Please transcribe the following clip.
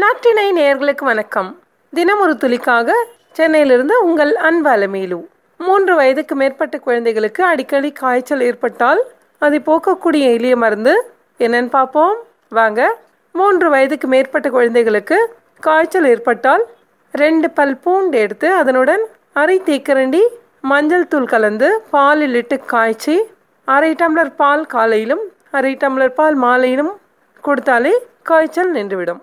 நாட்டினை நேயர்களுக்கு வணக்கம். தினம் ஒரு துளிக்காக சென்னையிலிருந்து உங்கள் அன்பாலமேலு மூன்று வயதுக்கு மேற்பட்ட குழந்தைகளுக்கு அடிக்கடி காய்ச்சல் ஏற்பட்டால் அதை போக்கக்கூடிய எளிய மருந்து என்னன்னு பார்ப்போம். வாங்க மூன்று வயதுக்கு மேற்பட்ட குழந்தைகளுக்கு காய்ச்சல் ஏற்பட்டால் ரெண்டு பல் பூண்டு எடுத்து அதனுடன் அரை தேக்கரண்டி மஞ்சள் தூள் கலந்து பாலில் இட்டு காய்ச்சி அரை டம்ளர் பால் காலையிலும் அரை டம்ளர் பால் மாலையிலும் கொடுத்தாலே காய்ச்சல் நின்றுவிடும்.